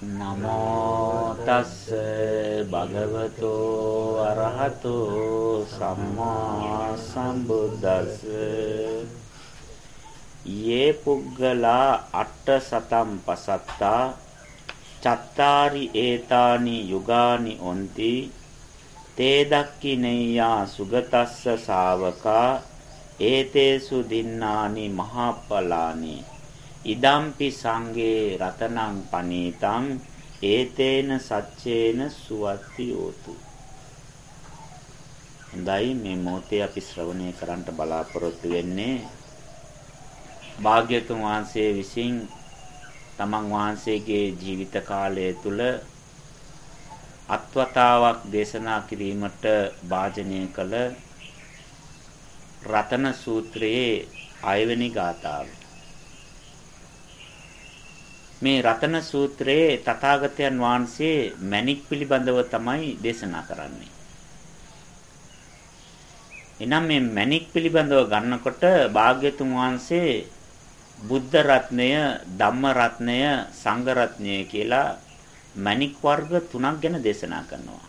නමෝ තස්ස භගවතෝ අරහතෝ සම්මා සම්බුද්දස්ස. යේ පුග්ගලා අට සතම් පසත්තා චත්තාරි ඒතානි යුගානි ඔන්ති තේ දක්ඛිනේයා සුගතස්ස ශාවකා ඒතේසු දින්නානි මහප්පලානි. ඉදම්පි සංගේ රතනං පනීතං ඒතේන සච්චේන සුවත්ති යෝතු. හොඳයි මේ මොහොතේ අපි ශ්‍රවණය කරන්නට බලාපොරොත්තු වෙන්නේ භාග්‍යතුන් වහන්සේ විසින් තමන් වහන්සේගේ ජීවිත කාලය තුල අත්වතාවක් දේශනා කිරීමට වාජනය කළ රතන සූත්‍රයේ අයවැනි ගාථාව. මේ රතන සූත්‍රයේ තථාගතයන් වහන්සේ මණික් පිළිබඳව තමයි දේශනා කරන්නේ. එනම් මේ මණික් පිළිබඳව ගන්නකොට භාග්‍යතුන් වහන්සේ බුද්ධ රත්නය, ධම්ම රත්නය, සංඝ රත්නය කියලා මණික් වර්ග තුනක් ගැන දේශනා කරනවා.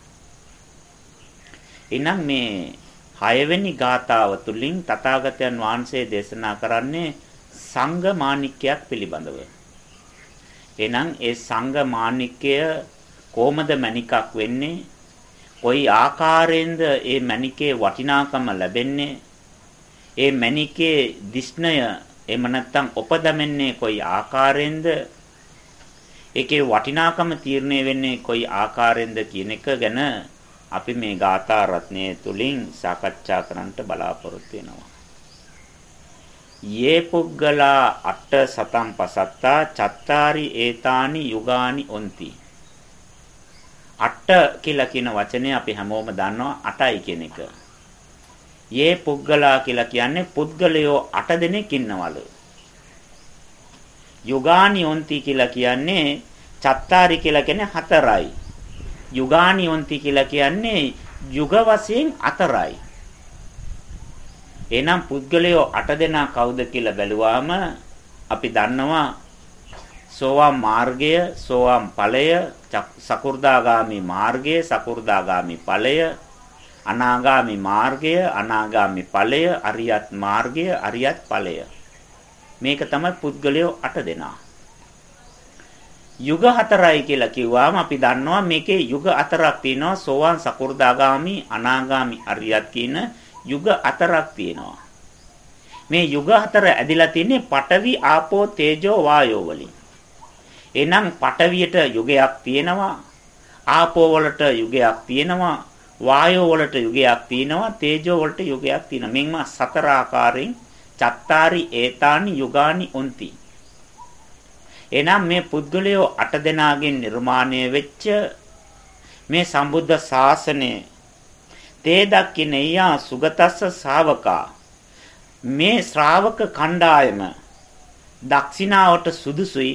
එනම් මේ හයවෙනි ගාථාව තුලින් තථාගතයන් වහන්සේ දේශනා කරන්නේ සංඝ මාණික්‍යයක් පිළිබඳව. එහෙනම් ඒ සංඝ මාණික්කය කොහොමද මණිකක් වෙන්නේ? කොයි ආකාරයෙන්ද ඒ මණිකේ වටිනාකම ලැබෙන්නේ? ඒ මණිකේ දිස්නය එහෙම නැත්නම් උපදමන්නේ කොයි ආකාරයෙන්ද? ඒකේ වටිනාකම තීරණය වෙන්නේ කොයි ආකාරයෙන්ද කියන එක ගැන අපි මේ ගාථා රත්නයේ තුලින් සාකච්ඡා කරන්නට බලාපොරොත්තු වෙනවා. යේ පුග්ගලා අට සතම් පසත්තා චත්තාරි ඒතානි යුගානි ඔන්ති අට කියලා කියන වචනේ අපි හැමෝම දන්නවා අටයි කියන එක. යේ පුග්ගලා කියලා කියන්නේ පුද්ගලයෝ අට දෙනෙක් ඉන්නවලු. යුගානි ඔන්ති කියලා කියන්නේ චත්තාරි කියලා කියන්නේ හතරයි. යුගානි ඔන්ති කියලා කියන්නේ යුග වශයෙන් හතරයි. එහෙනම් පුද්ගලයෝ 8 දෙනා කවුද කියලා බැලුවාම අපි දන්නවා සෝවාන් මාර්ගය, සෝවාන් ඵලය, සකු르දාගාමි මාර්ගය, සකු르දාගාමි ඵලය, අනාගාමි මාර්ගය, අනාගාමි ඵලය, අරියත් මාර්ගය, අරියත් ඵලය. මේක තමයි පුද්ගලයෝ 8 දෙනා. යුග හතරයි කියලා කිව්වම අපි දන්නවා මේකේ යුග හතරක් තියෙනවා සෝවාන් සකු르දාගාමි අනාගාමි අරියත් කියන යුග හතරක් තියෙනවා. මේ යුග හතර ඇදිලා තින්නේ පඨවි ආපෝ තේජෝ වායෝ වලින්. එහෙනම් පඨවියට යුගයක් තියෙනවා. ආපෝ වලට යුගයක් තියෙනවා. වායෝ වලට යුගයක් තියෙනවා. තේජෝ වලට යුගයක් තියෙනවා. මෙන්න සතර ආකාරයෙන් චත්තාරි ඒතානි යුගානි උන්ති. එහෙනම් මේ පුද්ගලයෝ අට දෙනාගෙන් නිර්මාණය වෙච්ච මේ සම්බුද්ධ ශාසනය තේ දක්කිනෙයා සුගතස්ස ශාවකා මේ ශ්‍රාවක කණ්ඩායම දක්ෂිනාවට සුදුසුයි.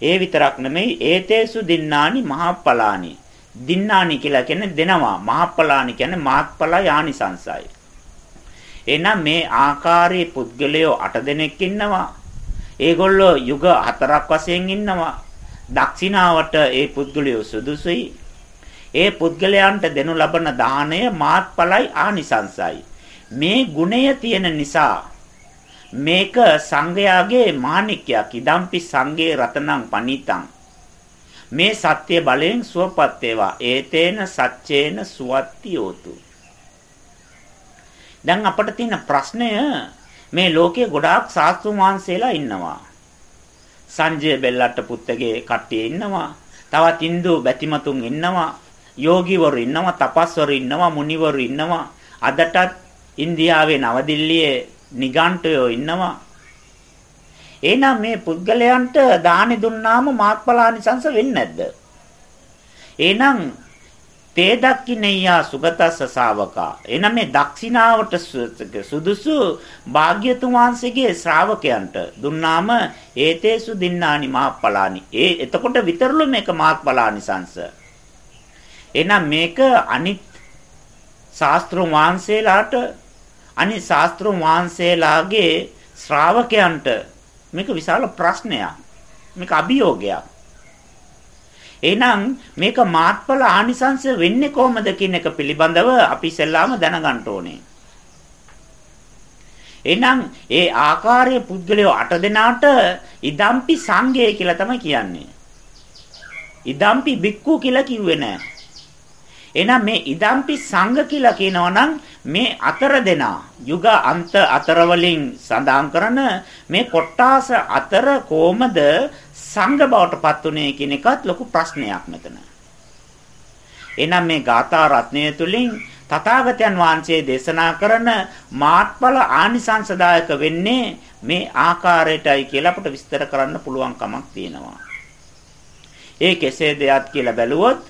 ඒ විතරක් නෙමෙයි ඒතේසු දින්නානි මහප්පලානි. දින්නානි කියලා කියන්නේ දෙනවා. මහප්පලානි කියන්නේ මාත්පල යානිසංසයි. එහෙනම් මේ ආකාරයේ පුද්ගලයෝ 8 දෙනෙක් ඉන්නවා. ඒගොල්ලෝ යුග හතරක් වශයෙන් ඉන්නවා. දක්ෂිනාවට ඒ පුද්ගලයෝ සුදුසුයි. ඒ පුද්ගලයන්ට දෙනු ලබන දාණය මාත්පලයි ආනිසංසයි. මේ ගුණය තියෙන නිසා මේක සංඝයාගේ මාණික්‍යයක්. ඉදම්පි සංඝේ රතනං පනිතං. මේ සත්‍ය බලයෙන් සුවපත් වේවා. ඒතේන සච්චේන සුවත්තියෝතු. දැන් අපිට තියෙන ප්‍රශ්නය මේ ලෝකයේ ගොඩාක් ශාස්ත්‍රීය වංශේලා ඉන්නවා. සංජය බෙල්ලට්ට පුත්තගේ කට්ටිය ඉන්නවා. තවත් Hindu බැතිමතුන් ඉන්නවා. යෝගීවරු ඉන්නවා, තපස්වරු ඉන්නවා, මුනිවරු ඉන්නවා. අදටත් ඉන්දියාවේ නවදිල්ලියේ නිගණ්ඨයෝ ඉන්නවා. එහෙනම් මේ පුද්ගලයන්ට දානි දුන්නාම මාත්පලානිසංස වෙන්නේ නැද්ද? එහෙනම් තේ දක්ඛිනේයා සුගතස්ස ශාවකා. එහෙනම් මේ දක්ෂිනාවට සුදුසු භාග්‍යතුන් වහන්සේගේ ශ්‍රාවකයන්ට දුන්නාම ඒතේසු දින්නානි මාත්පලානි. ඒ එතකොට විතරලු මේක මාත්පලානිසංස. එහෙනම් මේක අනිත් ශාස්ත්‍රුන් වහන්සේලාට අනිත් ශාස්ත්‍රුන් වහන්සේලාගේ ශ්‍රාවකයන්ට මේක විශාල ප්‍රශ්නයක්. මේක අභියෝගයක්. එහෙනම් මේක මාත්ඵල ආනිසංශ වෙන්නේ කොහොමද කියන එක පිළිබඳව අපි ඉස්සෙල්ලාම දැනගන්න ඕනේ. එහෙනම් ඒ ආකාරයේ පුද්ගලයෝ අට දෙනාට ඉදම්පි සංඝය කියලා තමයි කියන්නේ. ඉදම්පි බික්කු කියලා කිව්වේ නෑ. එහෙනම් මේ ඉදම්පි සංඝ කියලා කියනවා නම් මේ අතර දෙනා යුග අන්ත අතර වලින් සඳහන් කරන මේ කොට්ටාස අතර කොහමද සංඝ බවට පත් උනේ කියන එකත් ලොකු ප්‍රශ්නයක් මෙතන. එහෙනම් මේ ගාථා රත්නය තුලින් තථාගතයන් වහන්සේ දේශනා කරන මාත්ඵල ආනිසංසදායක වෙන්නේ මේ ආකාරයටයි කියලා අපට විස්තර කරන්න පුළුවන් කමක් තියෙනවා. ඒ කෙසේද යත් කියලා බැලුවොත්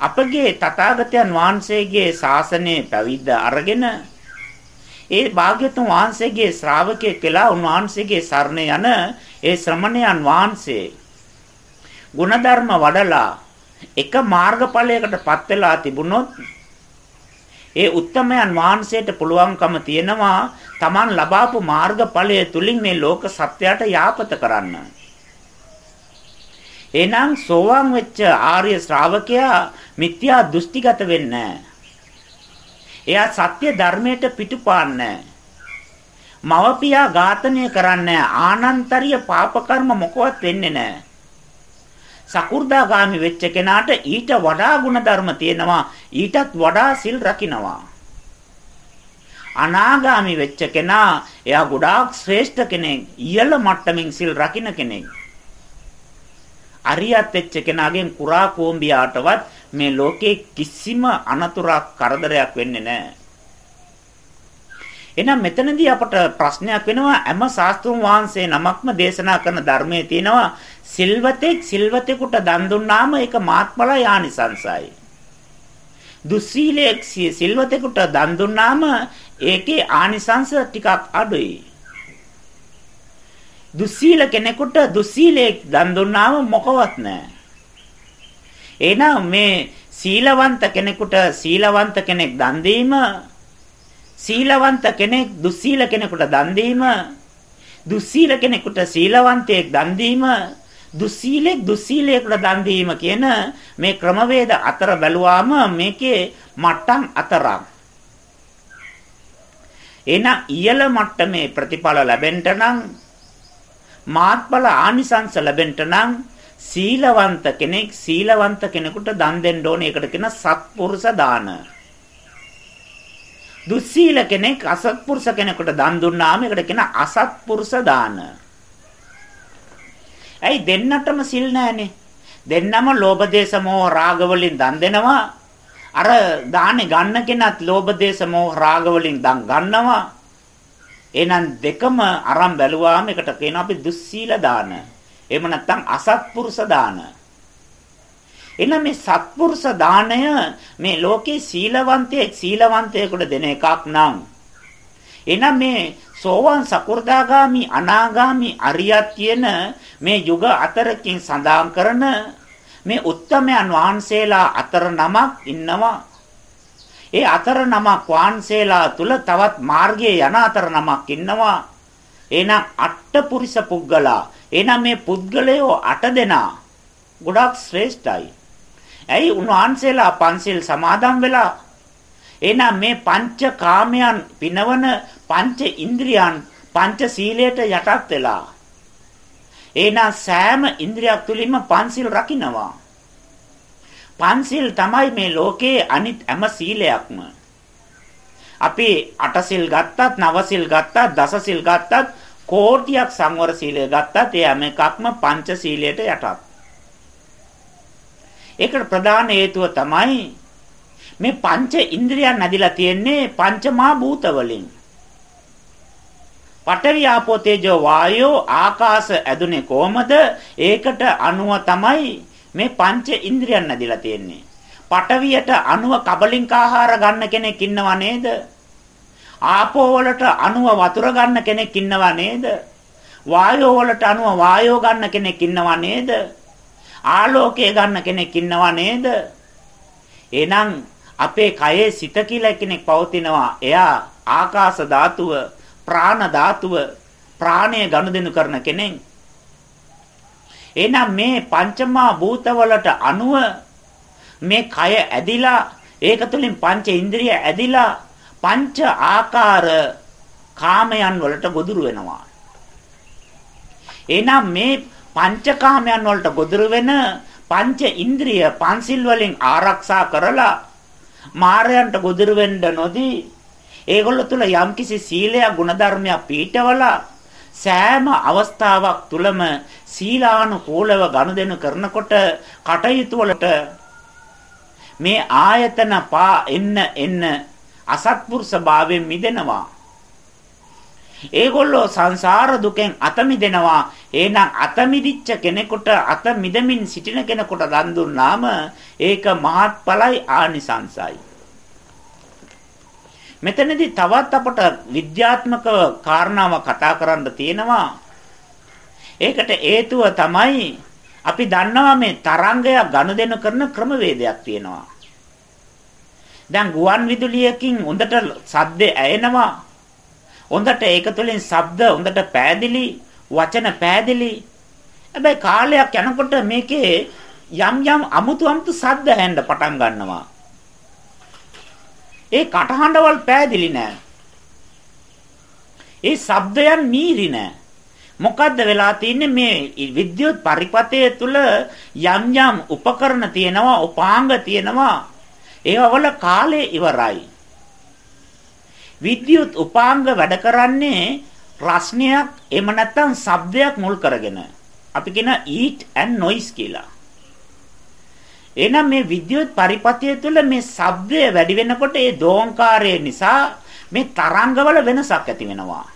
අපගේ තථාගතයන් වහන්සේගේ ශාසනයේ පැවිද්ද අරගෙන ඒ භාග්‍යතුන් වහන්සේගේ ශ්‍රාවකයෙක් කියලා උන්වහන්සේගේ සරණ යන ඒ ශ්‍රමණයන් වහන්සේ ಗುಣධර්ම වඩලා එක මාර්ගඵලයකටපත් වෙලා තිබුණොත් ඒ උත්තමයන් වහන්සේට පුළුවන්කම තියෙනවා Taman ලබාපු මාර්ගඵලය තුලින් මේ ලෝක සත්‍යයට යාපත කරන්න. එහෙනම් සෝවාන් වෙච්ච ආර්ය ශ්‍රාවකයා මිත්‍යා දෘෂ්ටිගත වෙන්නේ එයා සත්‍ය ධර්මයට පිටුපාන්නේ මවපියා ඝාතනය කරන්නේ ආනන්තරිය පාප කර්ම මොකවත් වෙන්නේ නැහැ. සකු르දාගාමි වෙච්ච කෙනාට ඊට වඩා ගුණ ධර්ම තියෙනවා ඊටත් වඩා සිල් රකින්නවා. අනාගාමි වෙච්ච කෙනා එයා ගොඩාක් ශ්‍රේෂ්ඨ කෙනෙක්. ඉහළ මට්ටමින් සිල් රකින්න කෙනෙක්. අරියත් වෙච්ච කෙනාගෙන් කුරා කෝම්බියාටවත් මේ ලෝකේ කිසිම අනතුරක් කරදරයක් වෙන්නේ නැහැ එහෙනම් මෙතනදී අපට ප්‍රශ්නයක් වෙනවා හැම ශාස්ත්‍රුන් වහන්සේ නමක්ම දේශනා කරන ධර්මයේ තියෙනවා සිල්වතෙක් සිල්වතෙකුට දන් දුන්නාම ඒක මාත්මල යානිසංසයි. දුස්සීලෙක් සිල්වතෙකුට දන් දුන්නාම ඒකේ ආනිසංස ටිකක් අඩුයි. දුස්සීල කෙනෙකුට දුස්සීලෙක් දන් දුන්නාම මොකවත් නැහැ. එහෙනම් මේ සීලවන්ත කෙනෙකුට සීලවන්ත කෙනෙක් දන් දීම සීලවන්ත කෙනෙක් දුස්සීල කෙනෙකුට දන් දීම දුස්සීල කෙනෙකුට සීලවන්තයෙක් දන් දීම දුස්සීලෙක් දුස්සීලයකට දන් දීම කියන මේ ක්‍රමවේද අතර බැලුවාම මේකේ මට්ටම් අතරක්. එහෙනම් ඉහළ මට්ටමේ ප්‍රතිඵල ලැබෙන්න නම් මාත්ඵල ආනිසංස ලැබෙන්න නම් සීලවන්ත කෙනෙක් සීලවන්ත කෙනෙකුට දන් දෙන්න ඕනේ. ඒකට කියන සත්පුරුෂ දාන. දුස්සීල කෙනෙක් අසත්පුරුෂ කෙනෙකුට දන් දුන්නාම ඒකට කියන අසත්පුරුෂ දාන. ඇයි දෙන්නටම සිල් නැහනේ? දෙන්නම ලෝභ දේශ මොහ රාග වලින් දන් දෙනවා. අර දානේ ගන්න කෙනත් ලෝභ දේශ මොහ රාග වලින් දන් ගන්නවා. එහෙනම් දෙකම අරන් බැලුවාම එකට කියනවා අපි දුස්සීල දාන. එහෙම නැත්නම් අසත්පුරුෂ දාන. එහෙනම් මේ සත්පුරුෂ දාණය මේ ලෝකේ සීලවන්තයෙක් සීලවන්තයෙකුට දෙන එකක් නම් එහෙනම් මේ සෝවාන් සකු르දාගාමි අනාගාමි අරියත් කියන මේ යුග අතරකින් සඳහන් කරන මේ උත්තමයන් වහන්සේලා අතර නමක් ඉන්නවා. ඒ අතර නමක් වහන්සේලා තුල තවත් මාර්ගයේ යන අතර නමක් ඉන්නවා. එහෙනම් අට්ඨපුරිස පුද්ගලා. එහෙනම් මේ පුද්ගලයෝ අට දෙනා ගොඩක් ශ්‍රේෂ්ඨයි. ඇයි උන්වහන්සේලා පන්සිල් සමාදන් වෙලා එහෙනම් මේ පංච කාමයන් පිනවන පංච ඉන්ද්‍රියන් පංච සීලයට යටත් වෙලා එහෙනම් සෑම ඉන්ද්‍රියක් තුලින්ම පංචිල් රකින්නවා පංචිල් තමයි මේ ලෝකයේ අනිත් හැම සීලයක්ම. අපි අටසිල් ගත්තත් නවසිල් ගත්තත් දසසිල් ගත්තත් කෝටියක් සංවර සීලය ගත්තත් ඒ හැම එකක්ම පංච සීලයට යටත්. ඒකට ප්‍රධාන හේතුව තමයි මේ පංච ඉන්ද්‍රියන් නැදිලා තියෙන්නේ පංචමා භූත වලින් පඨවි ආපෝ තේජෝ වායෝ ආකාශ ඇදුනේ කොහමද? ඒකට අනුව තමයි මේ පංච ඉන්ද්‍රියන් නැදිලා තියෙන්නේ. පඨවියට අනුව කබලින්කාහාර ගන්න කෙනෙක් ඉන්නව නේද? ආපෝ වලට අනුව වතුර ගන්න කෙනෙක් ඉන්නව නේද? වායෝ වලට අනුව වායෝ ගන්න කෙනෙක් ඉන්නව නේද? ආලෝකය ගන්න කෙනෙක් ඉන්නව නේද? එහෙනම් අපේ කයේ සිත කියලා කෙනෙක් පවතිනවා. එයා ආකාශ ධාතුව ප්‍රාණ ධාතුව ප්‍රාණය ගනුදෙනු කරන කෙනෙක්. එහෙනම් මේ පංචමා භූතවලට අනුව මේ කය ඇදිලා ඒක තුළින් පංච ඉන්ද්‍රිය ඇදිලා පංච ආකාර කාමයන් වලට ගොදුරු වෙනවා. එහෙනම් මේ පංචකාමයන් වලට ගොදුරු වෙන පංච ඉන්ද්‍රිය පන්සිල් වලින් ආරක්ෂා කරලා මායයන්ට ගොදුරු වෙන්න නොදී ඒගොල්ලෝ තුල යම්කිසි සීලයක් ගුණධර්මයක් පීඨවලා සෑම අවස්ථාවක් තුලම සීලානුකූලව ගනුදෙනු කරනකොට කටයුතු වලට මේ ආයතන පා එන්න එන්න අසත්පුරුෂ භාවයෙන් මිදෙනවා ඒගොල්ලෝ සංසාර දුකෙන් අත මිදෙනවා. එහෙනම් අත මිදිච්ච කෙනෙකුට අත මිදමින් සිටින කෙනෙකුට දන් දුන්නාම ඒක මහත්ඵලයි ආනිසංසයි. මෙතනදී තවත් අපට විද්‍යාත්මක කාරණාවක් කතා කරන්න තියෙනවා. ඒකට හේතුව තමයි අපි දන්නවා මේ තරංගයක් ගනුදෙනු කරන ක්‍රමවේදයක් තියෙනවා. දැන් ගුවන් විදුලියකින් හොඳට සද්ද ඇයෙනවා. හොඳට ඒක තුළින් ශබ්ද හොඳට පෑදිලි වචන පෑදිලි හැබැයි කාලයක් යනකොට මේකේ යම් යම් අමුතු අමුතු ශබ්ද ඇහෙන්න පටන් ගන්නවා ඒ කටහඬවල් පෑදිලි නෑ. ඒ ශබ්දයන් මීරි නෑ. මොකද්ද වෙලා තින්නේ මේ විද්‍යුත් පරිපතය තුල යම් යම් උපකරණ තියෙනවා උපාංග තියෙනවා. ඒවවල කාලය ඉවරයි. විද්‍යුත් උපාංග වැඩ කරන්නේ රස්නයක් එහෙම නැත්නම් ශබ්දයක් මුල් කරගෙන. අපි කියන eat and noise කියලා. එහෙනම් මේ විද්‍යුත් පරිපථය තුළ මේ ශබ්දය වැඩි වෙනකොට ඒ දෝංකාරය නිසා මේ තරංගවල වෙනසක් ඇති වෙනවා.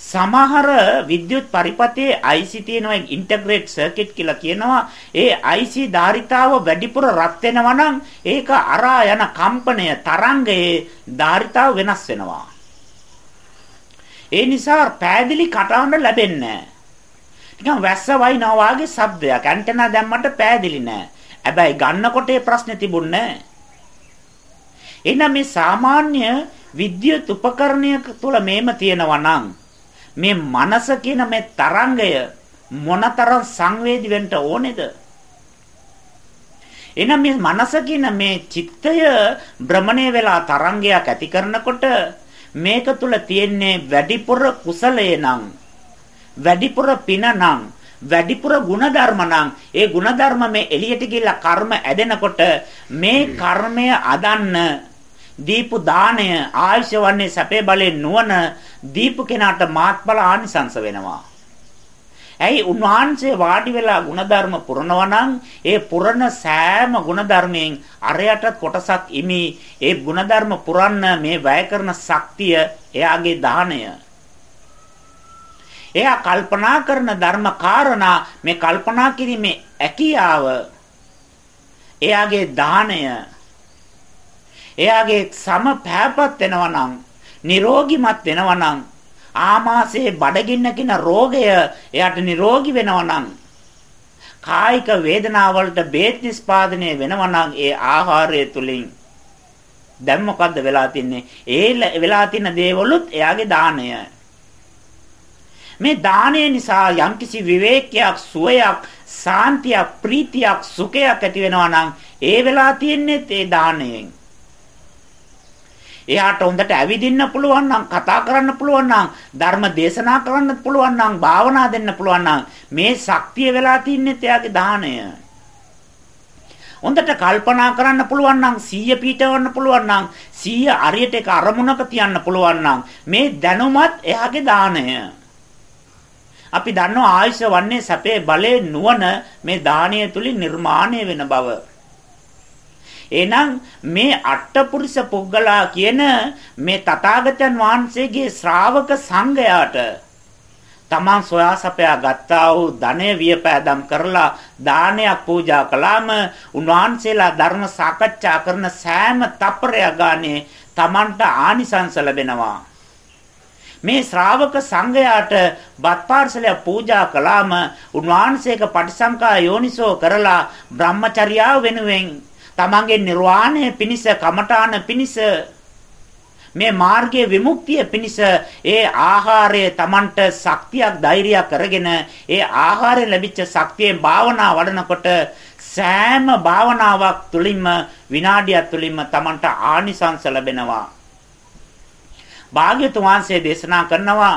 සමහර විද්‍යුත් පරිපථයේ IC තියෙනවා ඉන්ටග්‍රේට් සර්කිට් කියලා කියනවා. ඒ IC ධාරිතාව වැඩිපුර රත් වෙනවා නම් ඒක අරා යන කම්පනය තරංගයේ ධාරිතාව වෙනස් වෙනවා. ඒ නිසා පෑදිලි කටහඬ ලැබෙන්නේ නිකන් වැස්ස වයින්නා වාගේ ශබ්දයක්. ඇන්ටනා දැම්මට පෑදිලි නෑ. හැබැයි ගන්නකොට ඒ ප්‍රශ්නේ තිබුණේ නෑ. එහෙනම් මේ සාමාන්‍ය විද්‍යුත් උපකරණයක තුල මේම තියෙනවා නම් මේ මනස කියන මේ තරංගය මොනතරම් සංවේදී වෙන්න ඕනේද? එහෙනම් මේ මනස කියන මේ චිත්තය භ්‍රමණය වෙලා තරංගයක් ඇති කරනකොට මේක තුල තියෙන්නේ වැඩිපුර කුසලයේ නම් වැඩිපුර පින නම් වැඩිපුර ಗುಣධර්ම නම් ඒ ಗುಣධර්ම මේ එළියට ගිහිල්ලා කර්ම ඇදෙනකොට මේ කර්මය අදන්න දීපු දාණය ආයශ වන්නේ සැපේ බලෙන් නුවණ දීපු කෙනාට මාත්ඵල ආනිසංස වෙනවා. ඇයි උන්වහන්සේ වාඩි වෙලා ಗುಣධර්ම පුරනවා නම්? ඒ පුරන සෑම ಗುಣධර්මයෙන් අරයට කොටසක් ඉමි. ඒ ಗುಣධර්ම පුරන්න මේ වැය කරන ශක්තිය එයාගේ දාණය. එයා කල්පනා කරන ධර්ම කාරණා මේ කල්පනා කිරීමේ හැකියාව එයාගේ දාණය එයාගේ සම පෑපත් වෙනවා නම් නිරෝගිමත් වෙනවා නම් ආමාශයේ බඩගින්න කියන රෝගය එයාට නිරෝගී වෙනවා නම් කායික වේදනාවලට බේත් නිස්පාදනය වෙනවා නම් ඒ ආහාරය තුලින් දැන් මොකද්ද වෙලා තින්නේ? ඒ වෙලා තියෙන දේවලුත් එයාගේ දාණය. මේ දාණය නිසා යම්කිසි විවේකයක් සුවයක් සාන්තියක් ප්‍රීතියක් සුඛයක් ඇති වෙනවා නම් ඒ වෙලා තින්නේ ඒ දාණයෙන් එයාට හොඳට ඇවිදින්න පුළුවන් නම් කතා කරන්න පුළුවන් නම් ධර්ම දේශනා කරන්න පුළුවන් නම් භාවනා දෙන්න පුළුවන් නම් මේ ශක්තිය වෙලා තින්නේ එයාගේ දාණය. හොඳට කල්පනා කරන්න පුළුවන් නම් සීය පීඨවන්න පුළුවන් නම් සීය අරියට එක අරමුණක තියන්න පුළුවන් නම් මේ දැනුමත් එයාගේ දාණය. අපි දන්නවා ආයුෂ වන්නේ සැපේ බලේ නුවණ මේ දාණය තුලින් නිර්මාණය වෙන බව. එහෙනම් මේ අට්ඨපුරිස පුද්ගලා කියන මේ තථාගතයන් වහන්සේගේ ශ්‍රාවක සංඝයාට තමන් සොයා සපයා ගත්තා වූ ධනය වියපෑදම් කරලා දානයක් පූජා කළාම උන්වහන්සේලා ධර්ම සාකච්ඡා කරන සෑම තප්පරයක් ගානේ තමන්ට ආනිසංස ලැබෙනවා මේ ශ්‍රාවක සංඝයාට බත් පාර්සලය පූජා කළාම උන්වහන්සේක පටිසංකා යෝනිසෝ කරලා බ්‍රහ්මචර්යාව වෙනුවෙන් තමන්ගේ නිර්වාණය පිණිස කමඨාන පිණිස මේ මාර්ගයේ විමුක්තිය පිණිස ඒ ආහාරය Tamanට ශක්තියක් ධෛර්යයක් කරගෙන ඒ ආහාරයෙන් ලැබිච්ච ශක්තියෙන් භාවනා වඩනකොට සෑම භාවනාවක් තුළින්ම විනාඩියක් තුළින්ම Tamanට ආනිසංස ලැබෙනවා. භාග්‍යතුන් වහන්සේ දේශනා කරනවා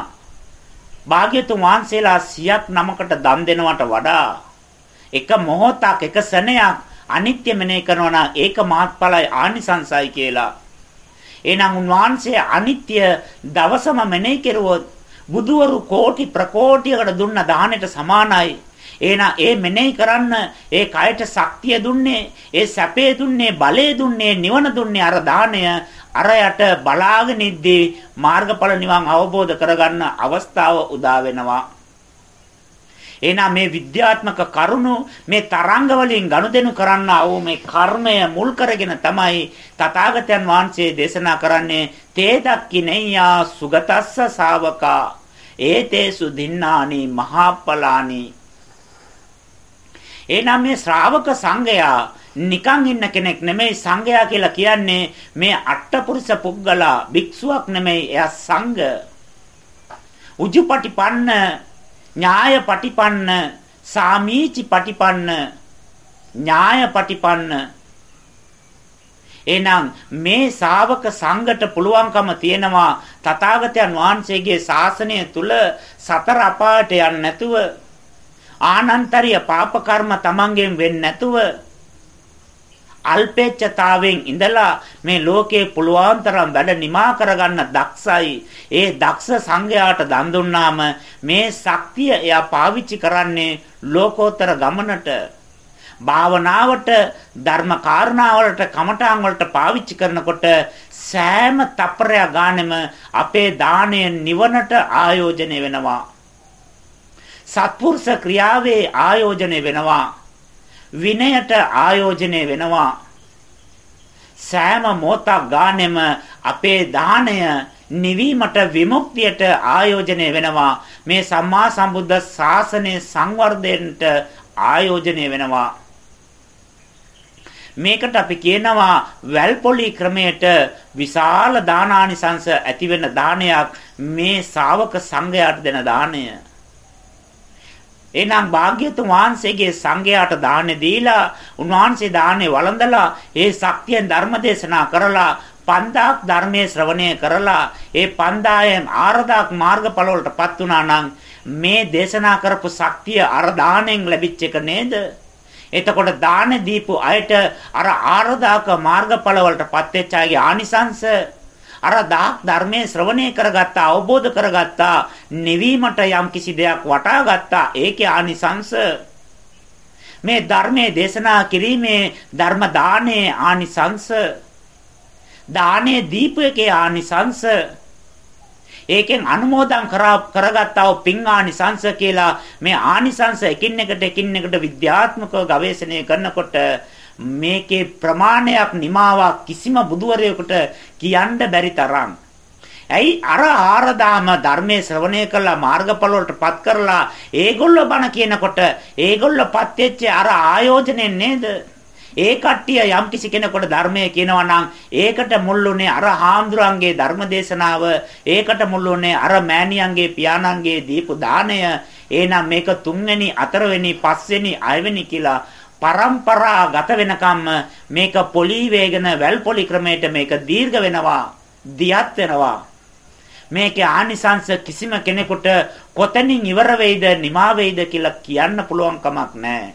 භාග්‍යතුන් වහන්සේලා සියක් නමකට දන් දෙනවට වඩා එක මොහොතක් එක සැනයක් අනිත්‍ය මෙනෙහි කරනවා නම් ඒක මාත්ඵලයි ආනිසංසයි කියලා. එහෙනම් උන්වහන්සේ අනිත්‍ය දවසම මෙනෙහි කෙරුවොත් බුදුවරු කෝටි ප්‍රකෝටියකට දුන්න දාහනට සමානයි. එහෙනම් ඒ මෙනෙහි කරන්න ඒ කයට ශක්තිය දුන්නේ, ඒ සැපේ දුන්නේ, බලය දුන්නේ, නිවන දුන්නේ අර දාණය අර යට බලාගෙන ඉද්දී මාර්ගඵල නිවන් අවබෝධ කරගන්න අවස්ථාව උදා වෙනවා. එහෙනම් මේ විද්‍යාත්මක කරුණු මේ තරංග වලින් ගනුදෙනු කරන්න ආව මේ කර්මය මුල් කරගෙන තමයි තථාගතයන් වහන්සේ දේශනා කරන්නේ තේ දක්ඛිනේයා සුගතස්ස ශාවකා ඒතේසු දින්නානි මහප්පලානි එහෙනම් මේ ශ්‍රාවක සංඝයා නිකන් ඉන්න කෙනෙක් නෙමෙයි සංඝයා කියලා කියන්නේ මේ අට්ඨපුරුෂ පුද්ගලා භික්ෂුවක් නෙමෙයි එයා සංඝ. උජුපටිපන්න ඥාය පටිපන්න සාමීචි පටිපන්න ඥාය පටිපන්න එහෙනම් මේ ශාවක සංඝට පුළුවන්කම තියෙනවා තථාගතයන් වහන්සේගේ ශාසනය තුල සතර අපායට යන්නේ නැතුව ආනන්තරිය පාප කර්ම තමන්ගෙන් වෙන්නේ නැතුව අල්පේච්ඡතාවෙන් ඉඳලා මේ ලෝකේ පුළුවන් තරම් වැඩ නිමා කරගන්න දක්ෂයි. ඒ දක්ෂ සංඝයාට දන් දුන්නාම මේ ශක්තිය එයා පාවිච්චි කරන්නේ ලෝකෝත්තර ගමනට. භාවනාවට ධර්ම කාරණාවලට කමඨාන් වලට පාවිච්චි කරනකොට සෑම තප්පරයක් ගානෙම අපේ දාණය නිවනට ආයෝජනය වෙනවා. සත්පුරුෂ ක්‍රියාවේ ආයෝජනය වෙනවා. විනයට ආයෝජනය වෙනවා. සෑම මොහොතක් ගානෙම අපේ දාණය නිවීමට විමුක්තියට ආයෝජනය වෙනවා. මේ සම්මා සම්බුද්ධ ශාසනය සංවර්ධනයට ආයෝජනය වෙනවා. මේකට අපි කියනවා වැල්පොලි ක්‍රමයට විශාල දානානිසංශ ඇති වෙන දානයක් මේ ශාවක සංඝයාට දෙන දාණය. එහෙනම් භාග්‍යතුන් වහන්සේගේ සංඝයාට දාන්නේ දීලා උන්වහන්සේ දාන්නේ වළඳලා ඒ ශක්තියෙන් ධර්ම දේශනා කරලා 5000ක් ධර්මයේ ශ්‍රවණය කරලා ඒ 5000න් 4000ක් මාර්ගඵල වලටපත් වුණා නම් මේ දේශනා කරපු ශක්තිය අර දාණයෙන් ලැබිච්ච එක නේද? එතකොට දාන දීපු අයට අර 4000ක මාර්ගඵල වලටපත් වෙච්ච අයගේ ආනිසංශ අර දාක් ධර්මයේ ශ්‍රවණය කරගත්තා අවබෝධ කරගත්තා නිවීමට යම් කිසි දෙයක් වටා ගත්තා. ඒකේ ආනිසංස. මේ ධර්මයේ දේශනා කිරීමේ ධර්ම දානයේ ආනිසංස. දානයේ දීපයේ ආනිසංස. ඒකෙන් අනුමෝදන් කරගත්තා වූ පින් ආනිසංස කියලා මේ ආනිසංස එකින් එකට එකින් එකට විද්‍යාත්මකව ගවේෂණය කරනකොට මේකේ ප්‍රමාණයක් නිමාවක් කිසිම බුදුවරයෙකුට කියන්න බැරි තරම්. ඇයි අර ආරදාම ධර්මයේ ශ්‍රවණය කළා මාර්ගඵල වලටපත් කරලා ඒගොල්ලෝ බණ කියනකොට ඒගොල්ලෝපත් වෙච්ච අර ආයෝජනෙන් නේද? ඒ කට්ටිය යම් කිසි කෙනෙකුට ධර්මය කියනවා නම් ඒකට මුල්ුනේ අර හාමුදුරන්ගේ ධර්ම දේශනාව ඒකට මුල්ුනේ අර මෑණියන්ගේ පියාණන්ගේ දීපු දාණය එහෙනම් මේක තුන්වෙනි හතරවෙනි පස්වෙනි අයවෙනි කියලා પરම්පරා ගත වෙනකම්ම මේක පොලි වේගන වැල් පොලි ක්‍රමයට මේක දීර්ඝ වෙනවා දියත් වෙනවා. මේකේ ආනිසංශ කිසිම කෙනෙකුට කොතනින් ඉවර වෙයිද නිමා වෙයිද කියලා කියන්න පුළුවන් කමක් නැහැ.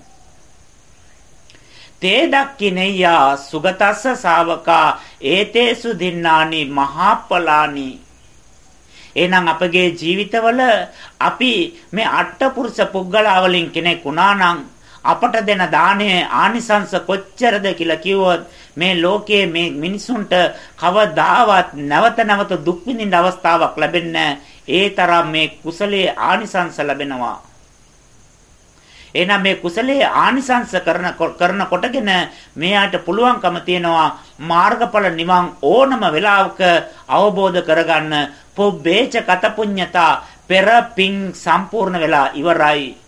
තේ දක්කිනෙය්‍යා සුගතස්ස ශාවකා ඒතේසු දින්නානි මහප්පලානි. එහෙනම් අපගේ ජීවිතවල අපි මේ අට්ඨපුරුෂ පුද්ගලයා වලින් කෙනෙක් වුණා නම් අපට දෙන දාණයේ ආනිසංස කොච්චරද කියලා කිව්වොත් මේ ලෝකයේ මේ මිනිසුන්ට කවදාවත් නැවත නැවත දුක් විඳින්න අවස්ථාවක් ලැබෙන්නේ ඒ තරම් මේ කුසලයේ ආනිසංස ලැබෙනවා. එහෙනම් මේ කුසලයේ ආනිසංස කරන කරන කොටගෙන මෙයාට පුළුවන්කම තියනවා මාර්ගඵල නිවන් ඕනම වෙලාවක අවබෝධ කරගන්න. පොබ්බේච කත පුඤ්ඤතා පෙර පිං සම්පූර්ණ වෙලා ඉවරයි.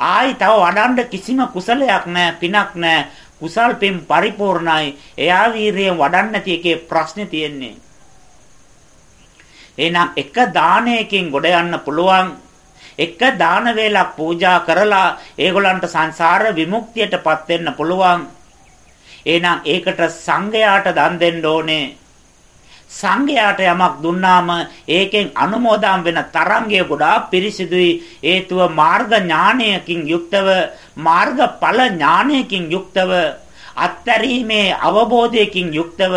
ආයි තව වඩන්න කිසිම කුසලයක් නැහැ පිනක් නැහැ කුසල් පින් පරිපූර්ණයි. එයා වීරියෙන් වඩන්න නැති එකේ ප්‍රශ්නේ තියෙන්නේ. එහෙනම් එක දානයකින් ගොඩ යන්න පුළුවන්. එක දාන වේලක් පූජා කරලා ඒගොල්ලන්ට සංසාර විමුක්තියටපත් වෙන්න පුළුවන්. එහෙනම් ඒකට සංඝයාට දන් දෙන්න ඕනේ. සංඝයාට යමක් දුන්නාම ඒකෙන් අනුමෝදන් වෙන තරංගය ගොඩාක් පිරිසිදුයි හේතුව මාර්ග ඥානයකින් යුක්තව මාර්ගඵල ඥානයකින් යුක්තව අත්තරීමේ අවබෝධයකින් යුක්තව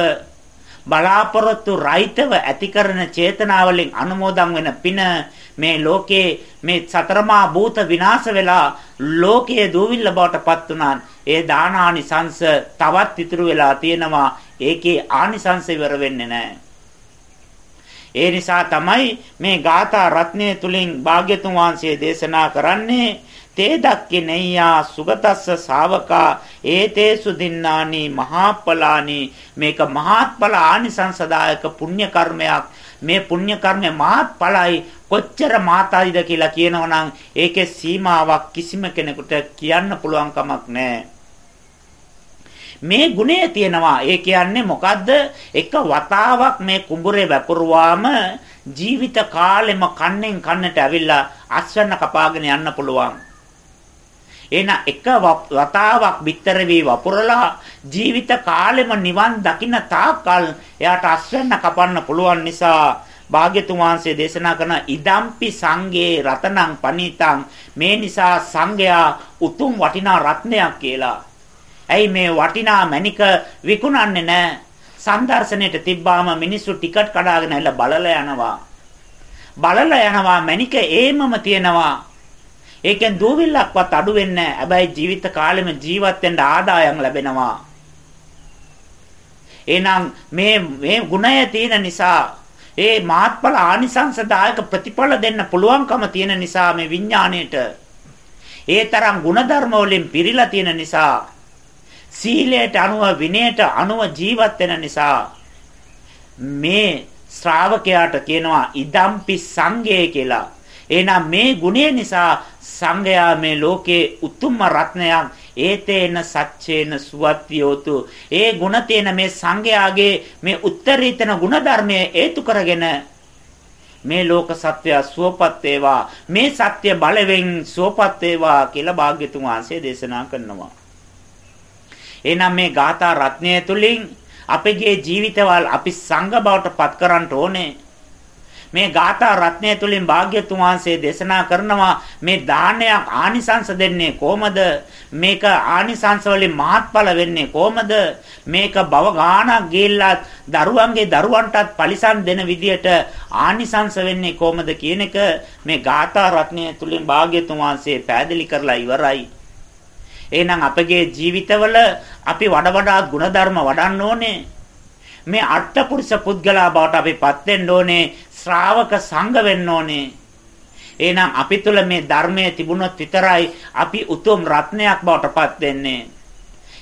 බලාපොරොත්තු රහිතව ඇති කරන චේතනාවලින් අනුමෝදන් වෙන පින මේ ලෝකේ මේ සතරමා භූත විනාශ වෙලා ලෝකයේ දූවිල්ල බවට පත් වුණා. ඒ දානානිසංස තවත් ඉතුරු වෙලා තියෙනවා. ඒකේ ආනිසංස ඉවර වෙන්නේ නැහැ. ඒ නිසා තමයි මේ ගාථා රත්නය තුලින් භාග්‍යතුන් වහන්සේ දේශනා කරන්නේ තේ දක්කේ නෙය්‍යා සුගතස්ස ශාවකා ඒතේසු දින්නානි මහාපලානි මේක මහත්ඵල ආනිසංසදායක පුණ්‍ය කර්මයක්. මේ පුණ්‍ය කර්මය මහත්ඵලයි. කොච්චර මාතයිද කියලා කියනවනම් ඒකේ සීමාවක් කිසිම කෙනෙකුට කියන්න පුළුවන් කමක් නැහැ. මේ ගුණය තියෙනවා ඒ කියන්නේ මොකද්ද එක වතාවක් මේ කුඹුරේ වැපරුවාම ජීවිත කාලෙම කන්නෙන් කන්නට ඇවිල්ලා අස්වැන්න කපාගෙන යන්න පුළුවන් එහෙනම් එක වතාවක් bitter වී වපුරලා ජීවිත කාලෙම නිවන් දකින්න තාක්කල් එයාට අස්වැන්න කපන්න පුළුවන් නිසා භාග්‍යතුන් වහන්සේ දේශනා කරන ඉදම්පි සංගේ රතනං පනිතං මේ නිසා සංඝයා උතුම් වටිනා රත්නයක් කියලා. ඇයි මේ වටිනා මණික විකුණන්නේ නැහැ? සම්දර්ශනයට තිබ්බාම මිනිස්සු ටිකට් කඩාගෙන ඇවිල්ලා බලලා යනවා. බලලා යනවා මණික ඒමම තියෙනවා. ඒකෙන් දූවිල්ලක්වත් අඩු වෙන්නේ නැහැ. හැබැයි ජීවිත කාලෙම ජීවත් වෙන්න ආදායම් ලැබෙනවා. එහෙනම් මේ මේ ගුණය තියෙන නිසා ඒ මාත්ඵල ආනිසංසදායක ප්‍රතිඵල දෙන්න පුළුවන්කම තියෙන නිසා මේ විඥාණයට ඒ තරම් ಗುಣධර්ම වලින් පිරීලා තියෙන නිසා සීලයට අනුව විනයට අනුව ජීවත් වෙන නිසා මේ ශ්‍රාවකයාට කියනවා ඉදම්පි සංඝය කියලා. එහෙනම් මේ ගුණය නිසා සංඝයා මේ ලෝකේ උතුම්ම රත්නයක් ඒතේන සච්චේන සුවත්යෝතු. ඒ ගුණ තියෙන මේ සංඝයාගේ මේ උත්තරීතන ගුණධර්මයේ හේතු කරගෙන මේ ලෝක සත්‍යය සුවපත් වේවා මේ සත්‍ය බලයෙන් සුවපත් වේවා කියලා භාග්‍යතුන් වහන්සේ දේශනා කරනවා එහෙනම් මේ ගාථා රත්නය තුලින් අපගේ ජීවිතවල අපි සංඝ බවට පත් කරන්න ඕනේ. මේ ගාථා රත්නය තුලින් භාග්‍යතුන් වහන්සේ දේශනා කරනවා මේ දානයක් ආනිසංස දෙන්නේ කොහමද? මේක ආනිසංස වලින් මහත්ඵල වෙන්නේ කොහමද? මේක භව ගානක් ගිහිල්ලා දරුවන්ගේ දරුවන්ටත් පරිසම් දෙන විදියට ආනිසංස වෙන්නේ කොහමද කියන එක මේ ගාථා රත්නය තුලින් භාග්‍යතුන් වහන්සේ පැහැදිලි කරලා ඉවරයි. එහෙනම් අපගේ ජීවිතවල අපි වඩ වඩා ಗುಣධර්ම වඩන්න ඕනේ මේ අට්ඨපුරුෂ පුද්ගලා බවට අපිපත් වෙන්න ඕනේ ශ්‍රාවක සංඝ වෙන්න ඕනේ. එහෙනම් අපි තුල මේ ධර්මයේ තිබුණොත් විතරයි අපි උතුම් රත්නයක් බවට පත් වෙන්නේ.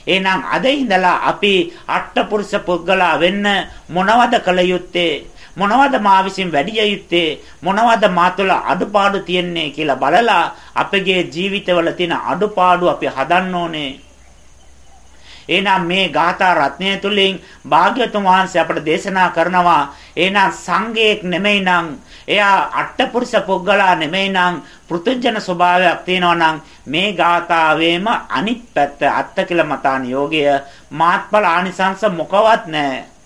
එහෙනම් අද ඉඳලා අපි අට්ඨපුරුෂ පුද්ගලා වෙන්න මොනවද කළ යුත්තේ? මොනවද මා විසින් වැඩි යුත්තේ? මොනවද මා තුළ අඩුපාඩු තියෙන්නේ කියලා බලලා අපගේ ජීවිතවල තියෙන අඩුපාඩු අපි හදන්න ඕනේ. එහෙනම් මේ ගාථා රත්නය තුලින් භාග්‍යවතුන් වහන්සේ අපට දේශනා කරනවා එහෙනම් සංඝයෙක් නෙමෙයි නම් එයා අට්ඨපුරුෂ පුද්ගලයා නෙමෙයි නම් පෘතුජන ස්වභාවයක් තියෙනවා නම් මේ ගාථාවේම අනිත් පැත්ත අත්තකිල මතාන යෝගය මාත්ඵල ආනිසංස මොකවත් නැහැ.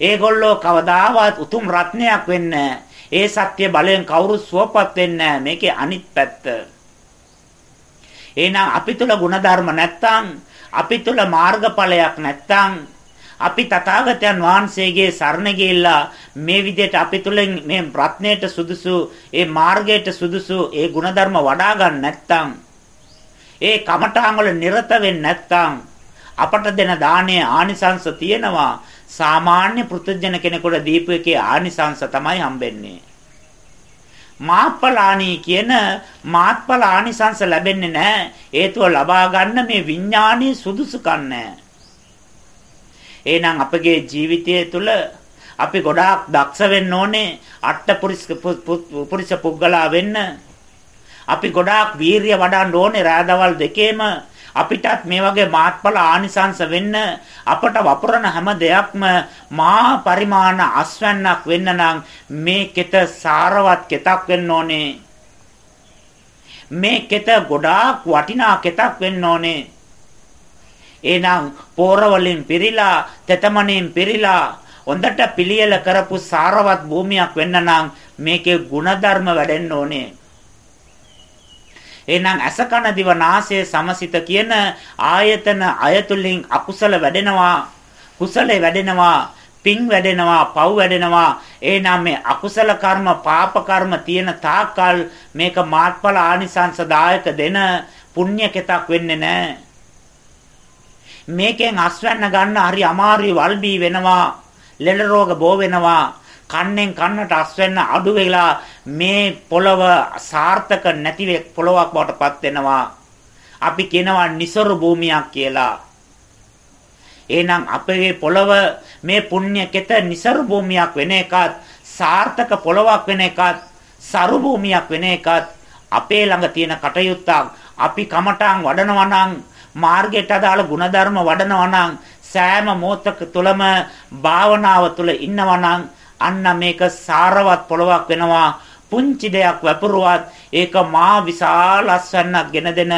ඒගොල්ලෝ කවදාවත් උතුම් රත්නයක් වෙන්නේ ඒ සත්‍ය බලයෙන් කවුරුත් සුවපත් වෙන්නේ මේකේ අනිත් පැත්ත. එහෙනම් අපි තුල ಗುಣධර්ම නැත්තම් අපි තුල මාර්ගඵලයක් නැත්තම් අපි තථාගතයන් වහන්සේගේ සරණ ගිහිල්ලා මේ විදිහට අපි තුලින් මේ රත්ණයට සුදුසු ඒ මාර්ගයට සුදුසු ඒ ಗುಣධර්ම වඩා ගන්න නැත්තම් ඒ කමඨාන් වල නිරත වෙන්නේ නැත්තම් අපට දෙන දාණය ආනිසංස තියෙනවා සාමාන්‍ය පෘථජන කෙනෙකුට දීපු එකේ ආනිසංස තමයි හම්බෙන්නේ මාත්ඵලාණී කියන මාත්ඵල ආනිසංස ලැබෙන්නේ නැහැ. හේතුව ලබා ගන්න මේ විඥානීය සුදුසුකම් නැහැ. එහෙනම් අපගේ ජීවිතය තුළ අපි ගොඩාක් දක්ෂ වෙන්න ඕනේ අට්ඨපුරිස පුරිස පුද්ගලා වෙන්න. අපි ගොඩාක් වීරිය වඩන්න ඕනේ රාදවල් දෙකේම අපිටත් මේ වගේ මාත්ඵල ආනිසංස වෙන්න අපට වපුරන හැම දෙයක්ම මහා පරිමාණ අස්වැන්නක් වෙන්න නම් මේ කෙත සාරවත් කෙතක් වෙන්න ඕනේ. මේ කෙත ගොඩාක් වටිනා කෙතක් වෙන්න ඕනේ. එහෙනම් පෝර වලින් පිරීලා තෙතමණෙන් පිරීලා හොඳට පිළියෙල කරපු සාරවත් භූමියක් වෙන්න නම් මේකේ ಗುಣධර්ම වැඩෙන්න ඕනේ. එහෙනම් අසකන දිව නාසය සමසිත කියන ආයතන අයතුලින් අකුසල වැඩෙනවා කුසලේ වැඩෙනවා පින් වැඩෙනවා පව් වැඩෙනවා. එහෙනම් මේ අකුසල කර්ම පාප කර්ම තියෙන තාක්කල් මේක මාත්ඵල ආනිසංසදායක දෙන පුණ්‍ය කෙතක් වෙන්නේ නැහැ මේකෙන් අස්වැන්න ගන්න හරි අමාරුයි වල්බී වෙනවා ලෙඩ රෝග බෝ වෙනවා. කන්නෙන් කන්නට අස් වෙන්න අඩු වෙලා මේ පොළව සාර්ථක නැති පොළවක් බවට පත් වෙනවා. අපි කියනවා નિසරු භූමියක් කියලා. එහෙනම් අපේ පොළව මේ පුණ්‍ය කෙත નિසරු භූමියක් වෙන එකත් සාර්ථක පොළවක් වෙන එකත් සරු භූමියක් වෙන එකත් අපේ ළඟ තියෙන කටයුත්තක් අපි කමටන් වඩනවා නම් මාර්ගයට අදාළ ಗುಣධර්ම වඩනවා නම් සෑම මොහොතක තුලම භාවනාව තුල ඉන්නවා නම් අන්න මේක සාරවත් පොළවක් වෙනවා. පුංචි දෙයක් වැපරුවත් ඒක මා විශාල අස්වැන්නක් ගෙන දෙන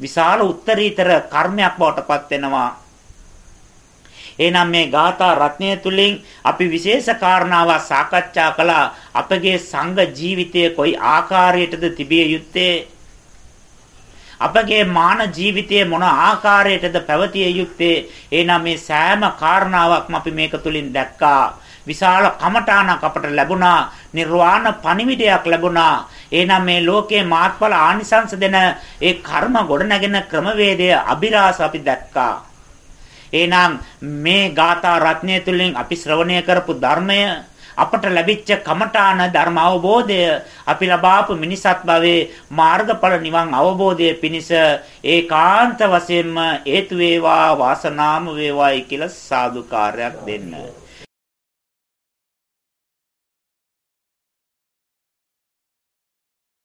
විශාල උත්තරීතර කර්මයක් බවට පත් වෙනවා. එහෙනම් මේ ගාථා රත්නය තුලින් අපි විශේෂ කාරණාවක් සාකච්ඡා කළා. අපගේ සංඝ ජීවිතය කොයි ආකාරයටද තිබිය යුත්තේ? අපගේ මාන ජීවිතයේ මොන ආකාරයටද පැවතිය යුත්තේ? එහෙනම් මේ සෑම කාරණාවක්ම අපි මේක තුලින් දැක්කා. විශාල කමඨාණක් අපට ලැබුණා. නිර්වාණ පණිවිඩයක් ලැබුණා. එහෙනම් මේ ලෝකේ මාත්ඵල ආනිසංස දෙන ඒ කර්ම ගොඩනගෙන ක්‍රමවේදය අභිලාෂ අපි දැක්කා. එහෙනම් මේ ගාථා රත්නය තුලින් අපි ශ්‍රවණය කරපු ධර්මය අපට ලැබිච්ච කමඨාන ධර්ම අවබෝධය අපි ලබාපු මිනිසත් භවයේ මාර්ගඵල නිවන් අවබෝධය පිණිස ඒකාන්ත වශයෙන්ම හේතු වේවා වාසනාම වේවායි කියලා සාදුකාරයක් දෙන්න.